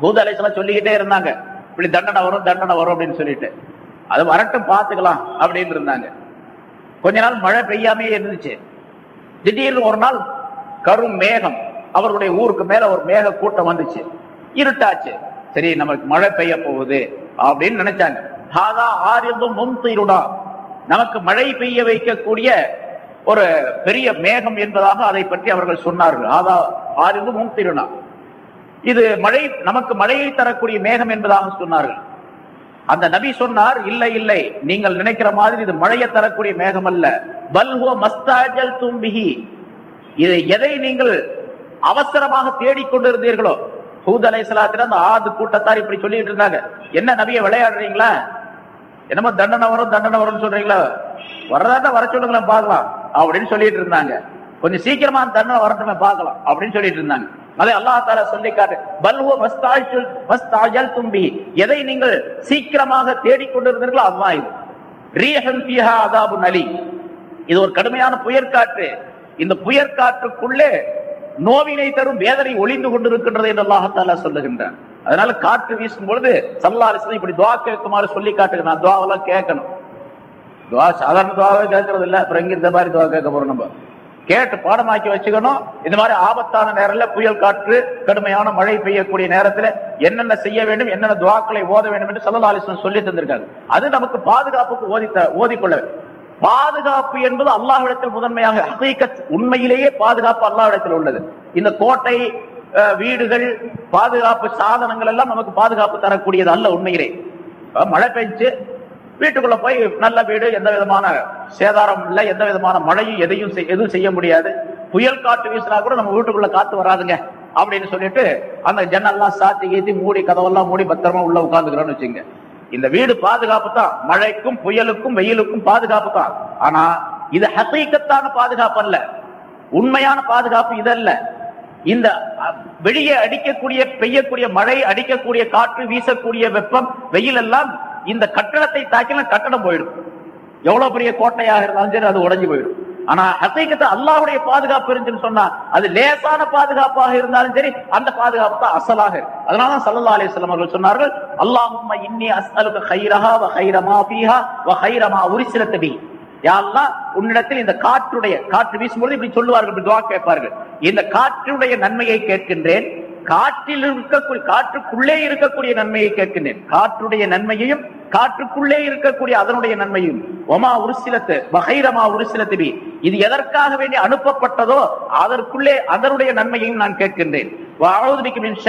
பூத அலைஹிஸ்ஸலாம் சொல்லிக்கிட்டே இருந்தாங்க. இப்படி தண்டனை வரும் தண்டனை வரும் அப்படின்னு சொல்லிட்டு. அது வரட்டும் பார்த்துக்கலாம் அப்படின்னு இருந்தாங்க. கொஞ்ச நாள் மழை பெய்யாமே இருந்துச்சு. திடீர்னு ஒரு நாள் கரும் மேகம் அவர்களுடைய ஊருக்கு மேல ஒரு மேக கூட்டம் வந்துச்சு. இருட்டாச்சு. சரி நமக்கு மழை பெய்ய போகுது அப்படின்னு நினைச்சாங்க. நமக்கு மழை பெய்ய வைக்கக்கூடிய ஒரு பெரிய மேகம் என்பதாக அதை பற்றி அவர்கள் சொன்னார்கள். ஆதா ஆறிந்து முன் திருநா இது மழை நமக்கு மழையை தரக்கூடிய மேகம் என்பதாக சொன்னார்கள். அந்த நபி சொன்னார் இல்லை இல்லை நீங்கள் நினைக்கிற மாதிரி இது மழையை தரக்கூடிய மேகம் அல்ல பல்ஹுவ மஸ்தாஜல் தும்பிகி இது எதை நீங்கள் அவசரமாக தேடிக்கொண்டிருந்தீர்களோ ஹூத் அலைஹிஸ்ஸலாத்துல அந்த ஆது கூட்டத்தார் இப்படி சொல்லிட்டு இருந்தாங்க. என்ன நபியை விளையாடுறீங்களா? என்னமோ தண்டனை வரும் தண்டனை வரும்னு சொல்றீங்களா? வர்றதா வர சொல்லுங்களேன் பார்க்கலாம். அப்படின்னு சொல்லிட்டு இருந்தாங்க. கொஞ்சம் சீக்கிரமா அந்த வரட்டுமே பார்க்கலாம். அப்படின்னு சொல்லிட்டு இருந்தாங்க. அதை அல்லாஹ் தால சொல்லி காட்டு பல்ஹுவ மஸ்தாஜல் தும்பி எதை நீங்கள் சீக்கிரமாக தேடிக்கொண்டிருந்தீர்களோ அதுதான் இது. ரீஹன் பிஹா அதாபு அலி இது ஒரு கடுமையான புயற்காற்று. இந்த புயற்காற்றுக்குள்ளே நோவினை தரும் வேதனை ஒளிந்து கொண்டிருக்கின்றது என்று அல்லாஹால சொல்லுகின்றான். அதனால காற்று வீசும் பொழுது சல்லாலிசன் இப்படி துவா கேட்குமாறு சொல்லி காட்டுகிறான். துவாவெல்லாம் கேட்கணும். துவா சாதாரண துவாவே கேட்கறது இல்லை அப்புறம் இங்கே இந்த மாதிரி துவா கேட்க போறோம் நம்ம. கேட்டு பாடமாக்கி வச்சுக்கணும். இந்த மாதிரி ஆபத்தான நேரத்துல புயல் காற்று கடுமையான மழை பெய்யக்கூடிய நேரத்துல என்னென்ன செய்ய வேண்டும் என்னென்ன துவாக்களை ஓத வேண்டும் என்று சல்லல்லாஹு சொல்லி தந்திருக்காங்க அது நமக்கு பாதுகாப்புக்கு ஓதி த- ஓதிக்கொள்ள பாதுகாப்பு என்பது அல்லாஹிடத்தில் முதன்மையாக ஹகீகத் உண்மையிலேயே பாதுகாப்பு அல்லாஹிடத்தில் உள்ளது. இந்த கோட்டை வீடுகள் பாதுகாப்பு சாதனங்கள் எல்லாம் நமக்கு பாதுகாப்பு தரக்கூடியது அல்ல உண்மையிலே. மழை பெஞ்சு வீட்டுக்குள்ள போய் நல்ல வீடு எந்த விதமான சேதாரம் இல்லை எந்த விதமான மழையும் எதையும் செய்- எதுவும் செய்ய முடியாது. புயல் காற்று வீசினா கூட நம்ம வீட்டுக்குள்ள காத்து வராதுங்க. அப்படின்னு சொல்லிட்டு அந்த ஜன்னல்லாம் சாத்தி கீத்தி மூடி கதவெல்லாம் மூடி பத்திரமா உள்ள உட்காந்துக்கிறோன்னு வச்சுங்க இந்த வீடு பாதுகாப்பு தான். மழைக்கும் புயலுக்கும் வெயிலுக்கும் பாதுகாப்பு தான். ஆனா இது ஹசீக்கத்தான பாதுகாப்பு அல்ல. உண்மையான பாதுகாப்பு இதல்ல. இந்த வெளியே அடிக்கக்கூடிய பெய்யக்கூடிய மழை அடிக்கக்கூடிய காற்று வீசக்கூடிய வெப்பம் வெயில் எல்லாம் இந்த கட்டடத்தை தாக்கினா கட்டடம் போயிடும். எவ்வளவு பெரிய கோட்டையாக இருந்தாலும் சரி அது உடைஞ்சு போயிடும். ஆனா ஹசைக்கத்தை அல்லாவுடைய பாதுகாப்பு இருந்துச்சுன்னு சொன்னா அது லேசான பாதுகாப்பாக இருந்தாலும் சரி அந்த பாதுகாப்பு தான் அசலாக இருக்கு. அதனால சல்லா அலிஸ்லாம் அவர்கள் சொன்னார்கள் அல்லாஹும் இன்னி அஸ்அலுக ஹைரஹா வ ஹைரமா பீஹா வ ஹைரமா உரிசிலத் பி. யா உன்னிடத்தில் இந்த காற்றுடைய காற்று வீசும்போது இப்படி சொல்லுவார்கள் இப்படி துவா கேட்பார்கள். இந்த காற்றுடைய நன்மையை கேட்கின்றேன் காற்றில் இருக்கக்கூடிய காற்றுக்குள்ளே இருக்கக்கூடிய நன்மையை கேட்கின்றேன். காற்றுடைய நன்மையையும் காற்றுக்குள்ளே இருக்கக்கூடிய அதனுடைய நன்மையும். ஒமா உருசிலத்து பகைரமா ஒரு பி. இது எதற்காக வேண்டி அனுப்பப்பட்டதோ அதற்குள்ளே அதனுடைய நன்மையையும் நான் கேட்கின்றேன். வஅஊது மின்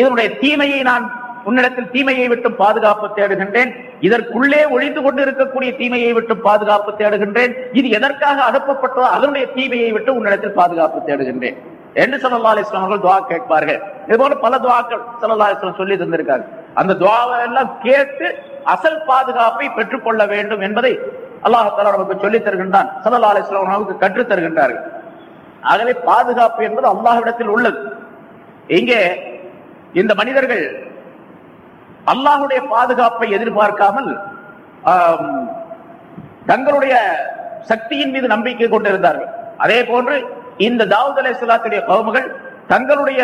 இதனுடைய தீமையை நான் உன்னிடத்தில் தீமையை விட்டு பாதுகாப்பு தேடுகின்றேன். இதற்குள்ளே ஒழிந்து கொண்டு இருக்கக்கூடிய தீமையை விட்டு பாதுகாப்பு தேடுகின்றேன். இது எதற்காக அனுப்பப்பட்டதோ அதனுடைய தீமையை விட்டு உன்னிடத்தில் பாதுகாப்பு தேடுகின்றேன். என்று சல்லா அலிஸ்லாம் அவர்கள் துவா கேட்பார்கள். இது போல பல துவாக்கள் சல்லா அலிஸ்லாம் சொல்லி தந்திருக்காங்க அந்த துவாவை எல்லாம் கேட்டு அசல் பாதுகாப்பை பெற்றுக்கொள்ள வேண்டும் என்பதை அல்லாஹால நமக்கு சொல்லித் தருகின்றான். சல்லா அலிஸ்லாம் நமக்கு கற்றுத் தருகின்றார்கள். ஆகவே பாதுகாப்பு என்பது அல்லாஹ்விடத்தில் உள்ளது. இங்கே இந்த மனிதர்கள் அல்லாஹுடைய பாதுகாப்பை எதிர்பார்க்காமல் தங்களுடைய சக்தியின் மீது நம்பிக்கை கொண்டிருந்தார்கள். அதே போன்று இந்த தாவூத் அலைஹிஸ்ஸலாத்துடைய கவுமுகள் தங்களுடைய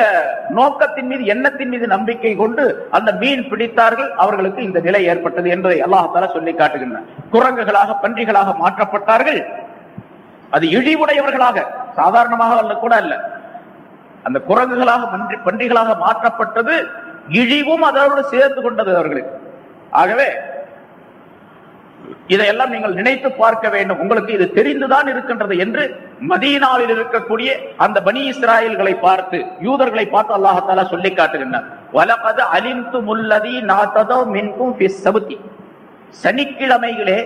நோக்கத்தின் மீது எண்ணத்தின் மீது நம்பிக்கை கொண்டு அந்த மீன் பிடித்தார்கள். அவர்களுக்கு இந்த நிலை ஏற்பட்டது என்பதை அல்லாஹால சொல்லி காட்டுகின்றன. குரங்குகளாக பன்றிகளாக மாற்றப்பட்டார்கள். அது இழிவுடையவர்களாக சாதாரணமாக அல்ல கூட அல்ல. அந்த குரங்குகளாக பன்றிகளாக மாற்றப்பட்டது. இழிவும் அதோடு சேர்ந்து கொண்டது அவர்களுக்கு ஆகவே இதையெல்லாம் நீங்கள் நினைத்து பார்க்க வேண்டும். உங்களுக்கு இது தெரிந்துதான் இருக்கின்றது என்று மதீனாவில் இருக்கக்கூடிய அந்த பனி இஸ்ராயல்களை பார்த்து யூதர்களை பார்த்து அல்லாஹால சொல்லி காட்டுகின்றார் அலிந்து முல்லதி நாத்ததோ மின்கும் சனிக்கிழமைகளே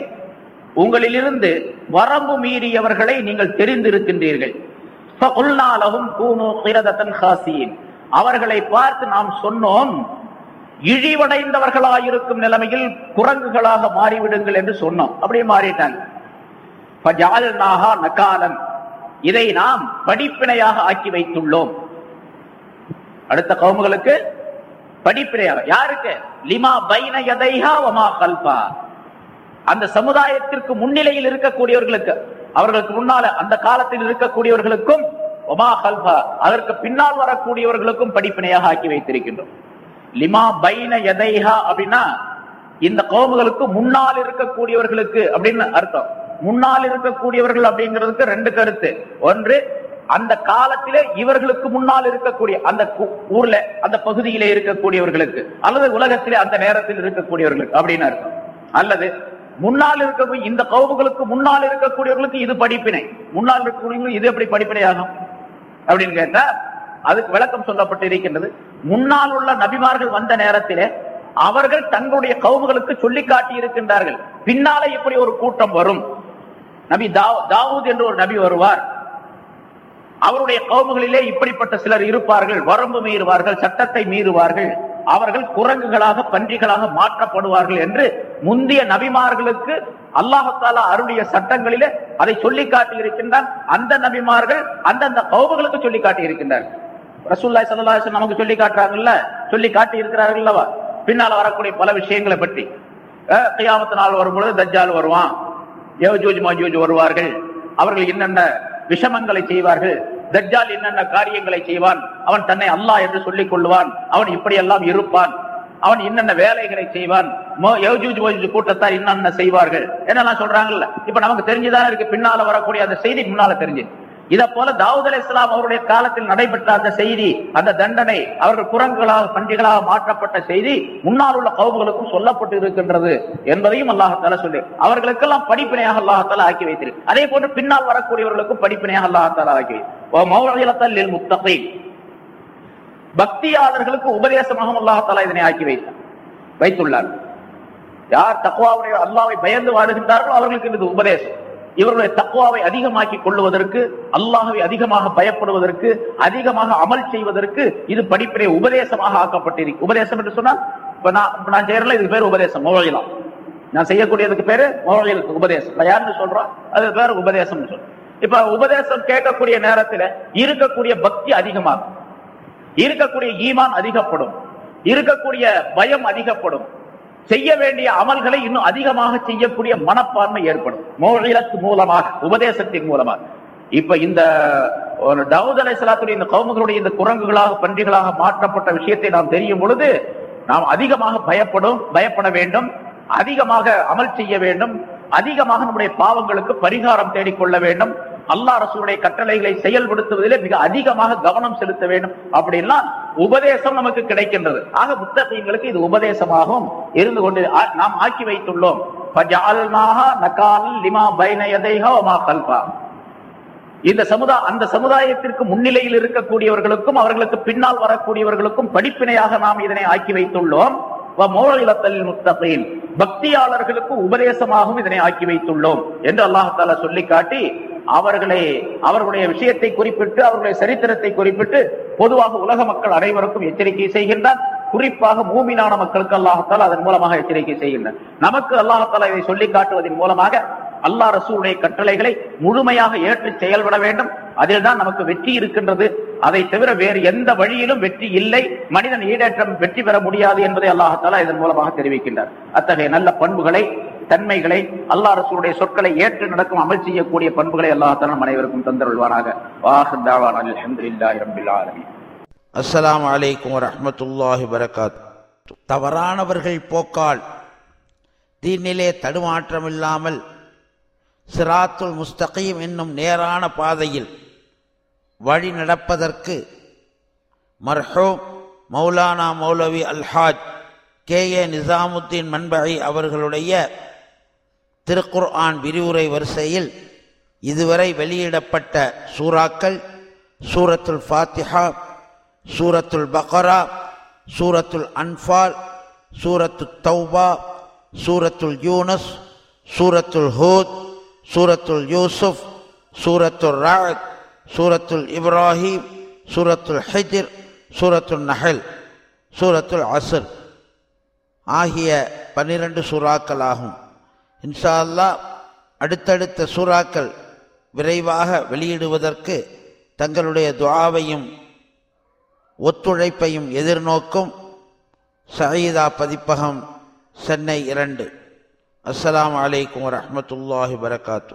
உங்களிலிருந்து வரம்பு மீறியவர்களை நீங்கள் தெரிந்திருக்கின்றீர்கள். அவர்களை பார்த்து நாம் சொன்னோம் இழிவடைந்தவர்களாயிருக்கும் நிலைமையில் குரங்குகளாக மாறிவிடுங்கள் என்று சொன்னோம். அப்படியே மாறிட்டாங்க. ஃபஜஅல்நாஹா இதை நாம் படிப்பினையாக ஆக்கி வைத்துள்ளோம். அடுத்த கவுமுகளுக்கு படிப்பினையாக. யாருக்கு? லிமா பைன யதைஹா கல்பா. அந்த சமுதாயத்திற்கு முன்னிலையில் இருக்கக்கூடியவர்களுக்கு. அவர்களுக்கு முன்னால அந்த காலத்தில் இருக்கக்கூடியவர்களுக்கும் ஒமா கல்பா அதற்கு பின்னால் வரக்கூடியவர்களுக்கும் படிப்பினையாக ஆக்கி வைத்திருக்கின்றோம். லிமா பைன எதைஹா அப்படின்னா இந்த கோமுகளுக்கு முன்னால் இருக்கக்கூடியவர்களுக்கு அப்படின்னு அர்த்தம். முன்னால் இருக்கக்கூடியவர்கள் அப்படிங்கிறதுக்கு ரெண்டு கருத்து. ஒன்று அந்த காலத்திலே இவர்களுக்கு முன்னால் இருக்கக்கூடிய அந்த ஊர்ல அந்த பகுதியிலே இருக்கக்கூடியவர்களுக்கு அல்லது உலகத்திலே அந்த நேரத்தில் இருக்கக்கூடியவர்களுக்கு அப்படின்னு அர்த்தம். அல்லது முன்னால் இருக்க இந்த கவுமுகளுக்கு முன்னால் இருக்கக்கூடியவர்களுக்கு இது படிப்பினை. முன்னால் இருக்கக்கூடியவர்களுக்கு இது எப்படி படிப்பினை ஆகும் அப்படின்னு கேட்டா அதுக்கு விளக்கம் சொல்லப்பட்டு இருக்கின்றது முன்னால் உள்ள நபிமார்கள் வந்த நேரத்திலே அவர்கள் தங்களுடைய கவுமுகளுக்கு சொல்லி காட்டி இருக்கின்றார்கள் பின்னாலே இப்படி ஒரு கூட்டம் வரும். நபி தாவூத் என்று ஒரு நபி வருவார். அவருடைய கவுமுகளிலே இப்படிப்பட்ட சிலர் இருப்பார்கள். வரம்பு மீறுவார்கள் சட்டத்தை மீறுவார்கள். அவர்கள் குரங்குகளாக பன்றிகளாக மாற்றப்படுவார்கள் என்று முந்தைய நபிமார்களுக்கு அல்லாஹாலா அருடைய சட்டங்களிலே அதை சொல்லி காட்டி இருக்கின்றான். அந்த நபிமார்கள் அந்தந்த கௌபுகளுக்கு சொல்லி காட்டி இருக்கின்றார்கள். ரசூல்லாய் ஸல்லல்லாஹு நமக்கு சொல்லி காட்டுறாங்கல்ல சொல்லி காட்டி இருக்கிறார்கள் அல்லவா? வரக்கூடிய பல விஷயங்களை பற்றி. அஹ், கியாமத்து நாள் வரும்பொழுது தஜ்ஜால் வருவான். யஜூஜ் மஜூஜ் வருவார்கள். அவர்கள் என்னென்ன விஷமங்களை செய்வார்கள்? தஜ்ஜால் என்னென்ன காரியங்களை செய்வான்? அவன் தன்னை அல்லாஹ் என்று சொல்லிக் கொள்வான் அவன் இப்படியெல்லாம் இருப்பான். அவன் என்னென்ன வேலைகளை செய்வான். கூட்டத்தார் என்னென்ன செய்வார்கள் என்னெல்லாம் சொல்றாங்கல்ல. இப்ப நமக்கு தெரிஞ்சுதான் இருக்கு. பின்னால வரக்கூடிய அந்த செய்தி முன்னால தெரிஞ்சு. இதை போல தாவூத் அலி இஸ்லாம் அவருடைய காலத்தில் நடைபெற்ற அந்த செய்தி அந்த தண்டனை அவர்கள் குரங்குகளாக பன்றிகளாக மாற்றப்பட்ட செய்தி முன்னால் உள்ள கவுகளுக்கும் சொல்லப்பட்டு இருக்கின்றது என்பதையும் அல்லாஹால சொல்லி அவர்களுக்கெல்லாம் படிப்பினையாக அல்லாஹால ஆக்கி வைத்திருக்கு அதே போன்று பின்னால் வரக்கூடியவர்களுக்கும் படிப்பினையாக அல்லாஹால ஆக்கி வைத்து. முத்தகீன். பக்தியாளர்களுக்கு உபதேசமாக அல்லாஹால இதனை ஆக்கி வைத்தார் வைத்துள்ளார். யார் தக்குவாவுடைய அல்லாவை பயந்து வாழுகின்றார்களோ அவர்களுக்கு இது உபதேசம். இவர்களுடைய தக்குவாவை அதிகமாக்கி கொள்ளுவதற்கு அல்லாஹவை அதிகமாக பயப்படுவதற்கு அதிகமாக அமல் செய்வதற்கு இது படிப்பினை உபதேசமாக ஆக்கப்பட்டிருக்கு உபதேசம் என்று சொன்னால் இப்ப நான் நான் செய்யறல இதுக்கு பேர் உபதேசம் மோழலாம் நான் செய்யக்கூடியதுக்கு பேரு மோழலுக்கு உபதேசம். யாருன்னு சொல்றோம் அது பேர் உபதேசம் சொல்றோம் இப்ப உபதேசம் கேட்கக்கூடிய நேரத்துல இருக்கக்கூடிய பக்தி அதிகமாகும். இருக்கக்கூடிய ஈமான் அதிகப்படும். இருக்கக்கூடிய பயம் அதிகப்படும். செய்ய வேண்டிய அமல்களை இன்னும் அதிகமாக செய்யக்கூடிய மனப்பான்மை ஏற்படும். மோழிலத்து மூலமாக உபதேசத்தின் மூலமாக. இப்ப இந்த ஒரு தாவூத் இந்த கவுமுகளுடைய இந்த குரங்குகளாக பன்றிகளாக மாற்றப்பட்ட விஷயத்தை நாம் தெரியும் பொழுது நாம் அதிகமாக பயப்படும் பயப்பட வேண்டும் அதிகமாக அமல் செய்ய வேண்டும் அதிகமாக நம்முடைய பாவங்களுக்கு பரிகாரம் தேடிக்கொள்ள வேண்டும் அல்லா ரசூலுடைய கட்டளைகளை செயல்படுத்துவதிலே மிக அதிகமாக கவனம் செலுத்த வேண்டும். அப்படின்லாம் உபதேசம் நமக்கு கிடைக்கின்றது. ஆக புத்தகங்களுக்கு இது உபதேசமாகவும் இருந்து கொண்டு நாம் ஆக்கி வைத்துள்ளோம். இந்த சமுதா அந்த சமுதாயத்திற்கு முன்னிலையில் இருக்கக்கூடியவர்களுக்கும் அவர்களுக்கு பின்னால் வரக்கூடியவர்களுக்கும் படிப்பினையாக நாம் இதனை ஆக்கி வைத்துள்ளோம். வ பக்தியாளர்களுக்கு உபதேசமாகவும் இதனை ஆக்கி வைத்துள்ளோம் என்று அல்லாஹால சொல்லி காட்டி அவர்களை அவர்களுடைய விஷயத்தை குறிப்பிட்டு அவர்களுடைய சரித்திரத்தை குறிப்பிட்டு பொதுவாக உலக மக்கள் அனைவருக்கும் எச்சரிக்கை செய்கின்றான் குறிப்பாக மூமினான மக்களுக்கு அல்லாஹத்தால் அதன் மூலமாக எச்சரிக்கை செய்கின்றான் நமக்கு அல்லாஹத்தால் இதை சொல்லி காட்டுவதன் மூலமாக அல்லாஹ் ரசூலுடைய கட்டளைகளை முழுமையாக ஏற்று செயல்பட வேண்டும். அதில் தான் நமக்கு வெற்றி இருக்கின்றது. அதை தவிர வேறு எந்த வழியிலும் வெற்றி இல்லை. மனிதன் ஈடேற்றம் வெற்றி பெற முடியாது என்பதை அல்லாஹாலா இதன் மூலமாக தெரிவிக்கின்றார். அத்தகைய நல்ல பண்புகளை தன்மைகளை அல்லா ரசூலுடைய சொற்களை ஏற்று நடக்கும் அமல் செய்யக்கூடிய பண்புகளை அல்லா நம் அனைவருக்கும் தந்தருள்வானாக வாஹர் தாவான் அல்ஹம்துலில்லாஹி ரப்பில் ஆலமீன். அஸ்ஸலாமு அலைக்கும் வரகாத் தவறானவர்கள் போக்கால் தீனிலே தடுமாற்றமில்லாமல் சிராத்துல் முஸ்தகீம் என்னும் நேரான பாதையில் வழி நடப்பதற்கு மர்ஹூம் மௌலானா மௌலவி அல்ஹாஜ் கே ஏ நிசாமுத்தீன் மன்பகை அவர்களுடைய திருக்குர்ஆன் விரிவுரை வரிசையில் இதுவரை வெளியிடப்பட்ட சூறாக்கள் சூரத்துல் ஃபாத்திஹா சூரத்துல் பக்ரா சூரத்துல் அன்ஃபால் சூரத்து தௌபா சூரத்துல் யூனஸ் சூரத்துல் ஹூத் சூரத்துல் யூசுஃப் சூரத்துல் ராத் சூரத்துல் இப்ராஹிம் சூரத்துல் ஹிஜ்ர் சூரத்துல் நஹல் சூரத்துல் அசர் ஆகிய பன்னிரண்டு சூறாக்கள் ஆகும் இன்ஷா அல்லாஹ் அடுத்தடுத்த சூறாக்கள் விரைவாக வெளியிடுவதற்கு தங்களுடைய துவாவையும் ஒத்துழைப்பையும் எதிர்நோக்கும் சயீதா பதிப்பகம் சென்னை இரண்டு. அஸ்லாம் வலைக்கம் வரமத்துல்லாஹி வரகாத்து